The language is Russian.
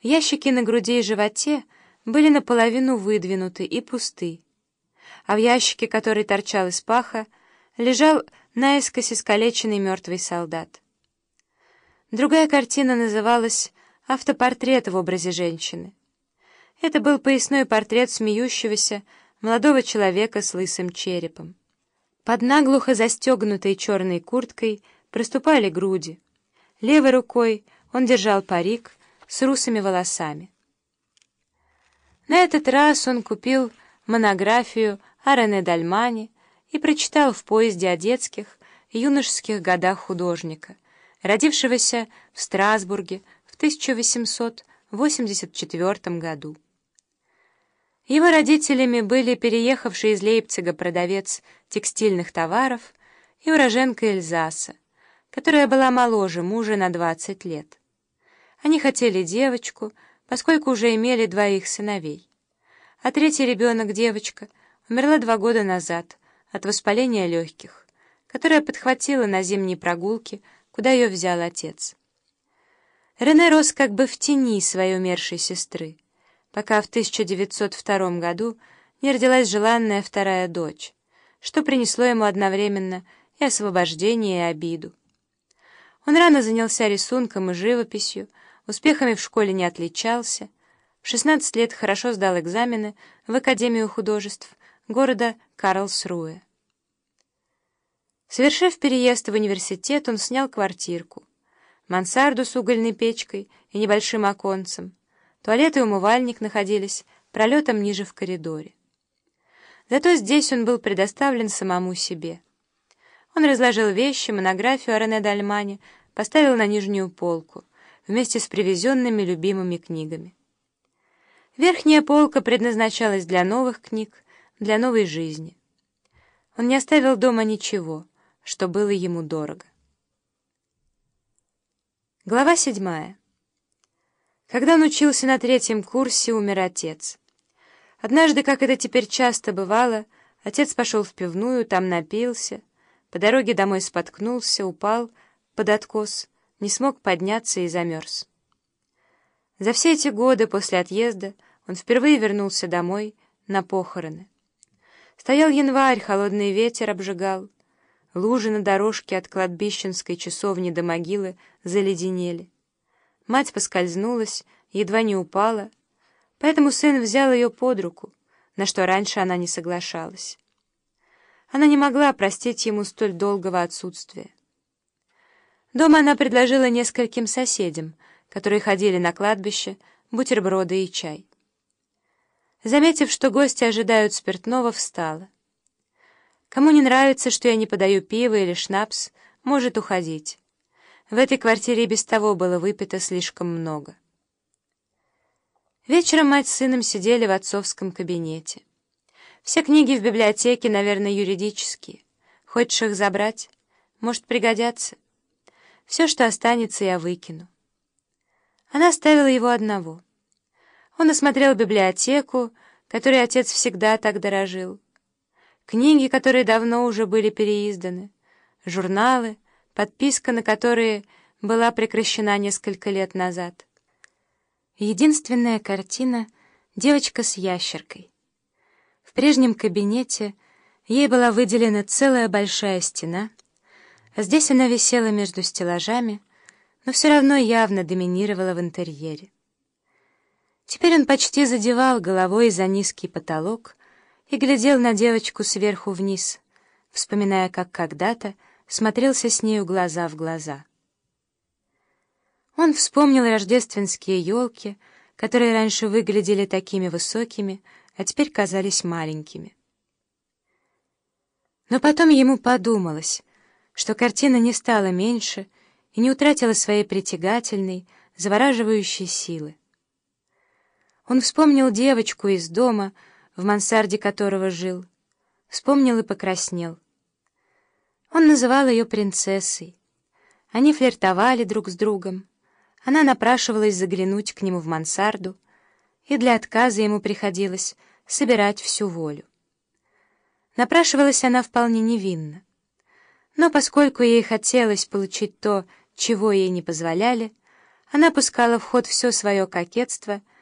Ящики на груди и животе были наполовину выдвинуты и пусты, а в ящике, который торчал из паха, лежал наискось искалеченный мертвый солдат. Другая картина называлась «Автопортрет в образе женщины». Это был поясной портрет смеющегося молодого человека с лысым черепом. Под наглухо застегнутой черной курткой проступали груди. Левой рукой он держал парик с русыми волосами. На этот раз он купил монографию о Рене Дальмане и прочитал в поезде о детских юношеских годах художника, родившегося в Страсбурге в 1884 году. Его родителями были переехавший из Лейпцига продавец текстильных товаров и уроженка Эльзаса, которая была моложе мужа на 20 лет. Они хотели девочку, поскольку уже имели двоих сыновей. А третий ребенок, девочка, умерла два года назад от воспаления легких, которое подхватила на зимней прогулке, куда ее взял отец. Рене рос как бы в тени своей умершей сестры пока в 1902 году не родилась желанная вторая дочь, что принесло ему одновременно и освобождение, и обиду. Он рано занялся рисунком и живописью, успехами в школе не отличался, в 16 лет хорошо сдал экзамены в Академию художеств города Карлсруэ. Совершив переезд в университет, он снял квартирку, мансарду с угольной печкой и небольшим оконцем, Туалет и умывальник находились пролетом ниже в коридоре. Зато здесь он был предоставлен самому себе. Он разложил вещи, монографию о Рене Дальмане, поставил на нижнюю полку, вместе с привезенными любимыми книгами. Верхняя полка предназначалась для новых книг, для новой жизни. Он не оставил дома ничего, что было ему дорого. Глава седьмая. Когда он учился на третьем курсе, умер отец. Однажды, как это теперь часто бывало, отец пошел в пивную, там напился, по дороге домой споткнулся, упал под откос, не смог подняться и замерз. За все эти годы после отъезда он впервые вернулся домой на похороны. Стоял январь, холодный ветер обжигал, лужи на дорожке от кладбищенской часовни до могилы заледенели. Мать поскользнулась, едва не упала, поэтому сын взял ее под руку, на что раньше она не соглашалась. Она не могла простить ему столь долгого отсутствия. Дома она предложила нескольким соседям, которые ходили на кладбище, бутерброды и чай. Заметив, что гости ожидают спиртного, встала. Кому не нравится, что я не подаю пиво или шнапс, может уходить. В этой квартире без того было выпито слишком много. Вечером мать с сыном сидели в отцовском кабинете. Все книги в библиотеке, наверное, юридические. Хочешь их забрать? Может, пригодятся. Все, что останется, я выкину. Она оставила его одного. Он осмотрел библиотеку, которой отец всегда так дорожил. Книги, которые давно уже были переизданы, журналы — подписка на которые была прекращена несколько лет назад. Единственная картина — девочка с ящеркой. В прежнем кабинете ей была выделена целая большая стена, здесь она висела между стеллажами, но все равно явно доминировала в интерьере. Теперь он почти задевал головой за низкий потолок и глядел на девочку сверху вниз, вспоминая, как когда-то смотрелся с нею глаза в глаза. Он вспомнил рождественские елки, которые раньше выглядели такими высокими, а теперь казались маленькими. Но потом ему подумалось, что картина не стала меньше и не утратила своей притягательной, завораживающей силы. Он вспомнил девочку из дома, в мансарде которого жил, вспомнил и покраснел — он называл ее принцессой. Они флиртовали друг с другом. Она напрашивалась заглянуть к нему в мансарду, и для отказа ему приходилось собирать всю волю. Напрашивалась она вполне невинно. Но поскольку ей хотелось получить то, чего ей не позволяли, Она пускала в ход все свое кокетство —